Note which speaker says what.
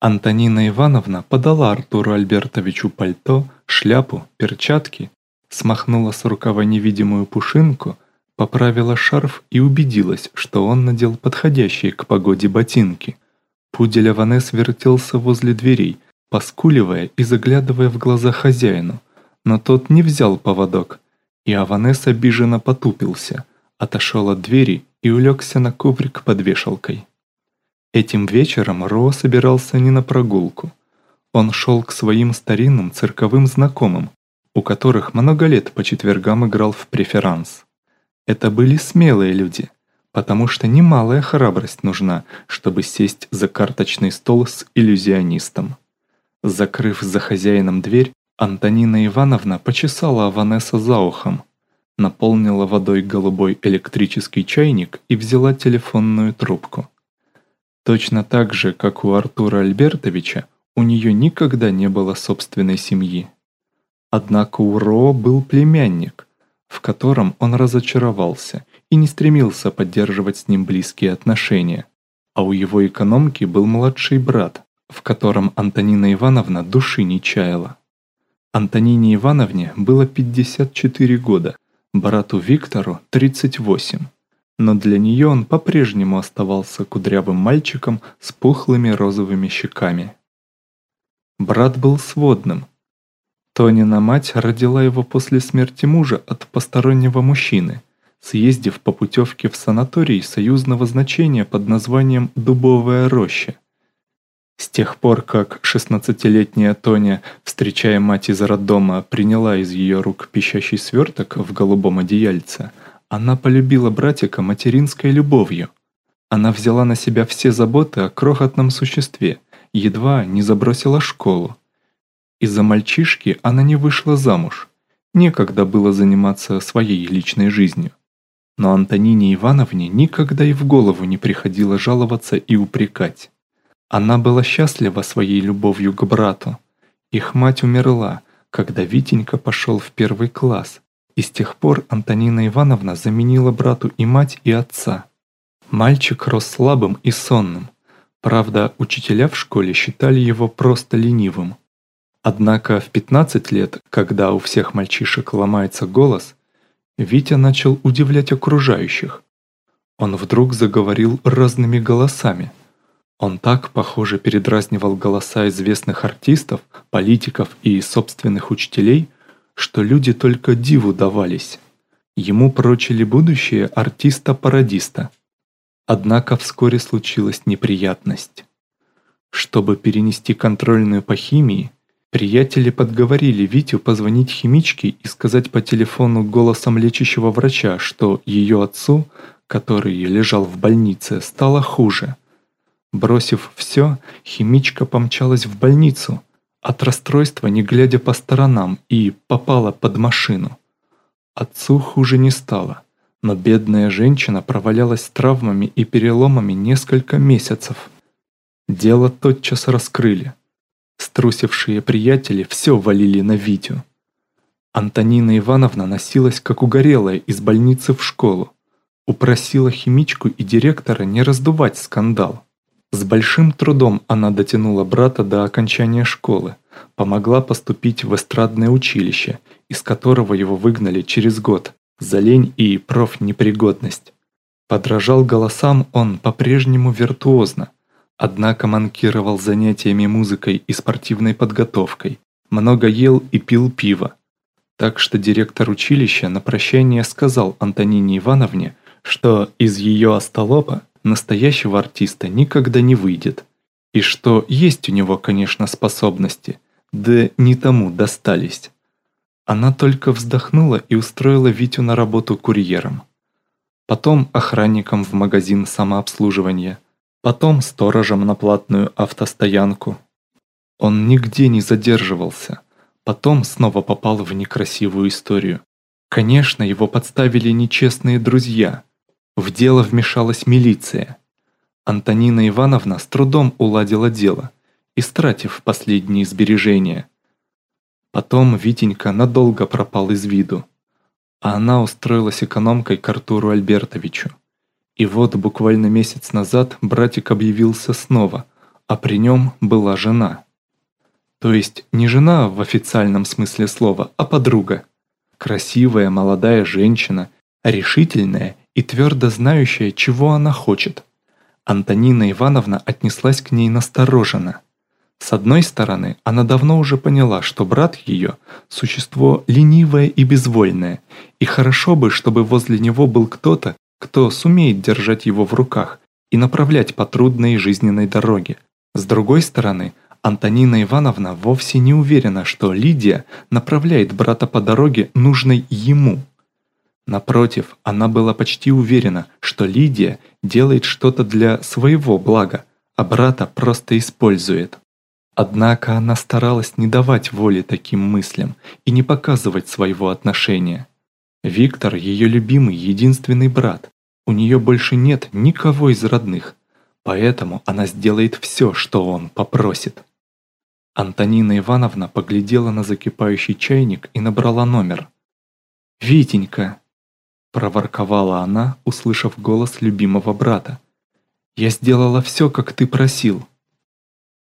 Speaker 1: Антонина Ивановна подала Артуру Альбертовичу пальто, шляпу, перчатки, смахнула с рукава невидимую пушинку, поправила шарф и убедилась, что он надел подходящие к погоде ботинки. Пудель Аванес вертелся возле дверей, поскуливая и заглядывая в глаза хозяину, но тот не взял поводок, и Аванес обиженно потупился, отошел от двери и улегся на коврик под вешалкой. Этим вечером Ро собирался не на прогулку. Он шел к своим старинным цирковым знакомым, у которых много лет по четвергам играл в преферанс. Это были смелые люди, потому что немалая храбрость нужна, чтобы сесть за карточный стол с иллюзионистом. Закрыв за хозяином дверь, Антонина Ивановна почесала Аванеса за ухом, наполнила водой голубой электрический чайник и взяла телефонную трубку. Точно так же, как у Артура Альбертовича, у нее никогда не было собственной семьи. Однако у Ро был племянник, в котором он разочаровался и не стремился поддерживать с ним близкие отношения, а у его экономки был младший брат, в котором Антонина Ивановна души не чаяла. Антонине Ивановне было 54 года, брату Виктору 38 но для нее он по-прежнему оставался кудрявым мальчиком с пухлыми розовыми щеками. Брат был сводным. Тонина мать родила его после смерти мужа от постороннего мужчины, съездив по путевке в санаторий союзного значения под названием «Дубовая роща». С тех пор, как 16-летняя Тоня, встречая мать из роддома, приняла из ее рук пищащий сверток в голубом одеяльце – она полюбила братика материнской любовью. Она взяла на себя все заботы о крохотном существе, едва не забросила школу. Из-за мальчишки она не вышла замуж. Некогда было заниматься своей личной жизнью. Но Антонине Ивановне никогда и в голову не приходило жаловаться и упрекать. Она была счастлива своей любовью к брату. Их мать умерла, когда Витенька пошел в первый класс, и с тех пор Антонина Ивановна заменила брату и мать, и отца. Мальчик рос слабым и сонным. Правда, учителя в школе считали его просто ленивым. Однако в 15 лет, когда у всех мальчишек ломается голос, Витя начал удивлять окружающих. Он вдруг заговорил разными голосами. Он так, похоже, передразнивал голоса известных артистов, политиков и собственных учителей – что люди только диву давались. Ему прочили будущее артиста-пародиста. Однако вскоре случилась неприятность. Чтобы перенести контрольную по химии, приятели подговорили Витю позвонить химичке и сказать по телефону голосом лечащего врача, что ее отцу, который лежал в больнице, стало хуже. Бросив все, химичка помчалась в больницу – от расстройства, не глядя по сторонам, и попала под машину. Отцу хуже не стало, но бедная женщина провалялась с травмами и переломами несколько месяцев. Дело тотчас раскрыли. Струсившие приятели все валили на Витю. Антонина Ивановна носилась как угорелая из больницы в школу. Упросила химичку и директора не раздувать скандал. С большим трудом она дотянула брата до окончания школы, помогла поступить в эстрадное училище, из которого его выгнали через год за лень и профнепригодность. Подражал голосам он по-прежнему виртуозно, однако манкировал занятиями музыкой и спортивной подготовкой, много ел и пил пиво. Так что директор училища на прощание сказал Антонине Ивановне, что из ее остолопа настоящего артиста никогда не выйдет. И что есть у него, конечно, способности, да не тому достались. Она только вздохнула и устроила Витю на работу курьером. Потом охранником в магазин самообслуживания. Потом сторожем на платную автостоянку. Он нигде не задерживался. Потом снова попал в некрасивую историю. Конечно, его подставили нечестные друзья – в дело вмешалась милиция. Антонина Ивановна с трудом уладила дело, истратив последние сбережения. Потом Витенька надолго пропал из виду, а она устроилась экономкой к Артуру Альбертовичу. И вот буквально месяц назад братик объявился снова, а при нем была жена. То есть не жена в официальном смысле слова, а подруга. Красивая молодая женщина, решительная и твердо знающая, чего она хочет. Антонина Ивановна отнеслась к ней настороженно. С одной стороны, она давно уже поняла, что брат ее – существо ленивое и безвольное, и хорошо бы, чтобы возле него был кто-то, кто сумеет держать его в руках и направлять по трудной жизненной дороге. С другой стороны, Антонина Ивановна вовсе не уверена, что Лидия направляет брата по дороге, нужной ему. Напротив, она была почти уверена, что Лидия делает что-то для своего блага, а брата просто использует. Однако она старалась не давать воли таким мыслям и не показывать своего отношения. Виктор – ее любимый, единственный брат. У нее больше нет никого из родных, поэтому она сделает все, что он попросит. Антонина Ивановна поглядела на закипающий чайник и набрала номер. «Витенька!» – проворковала она, услышав голос любимого брата. «Я сделала все, как ты просил.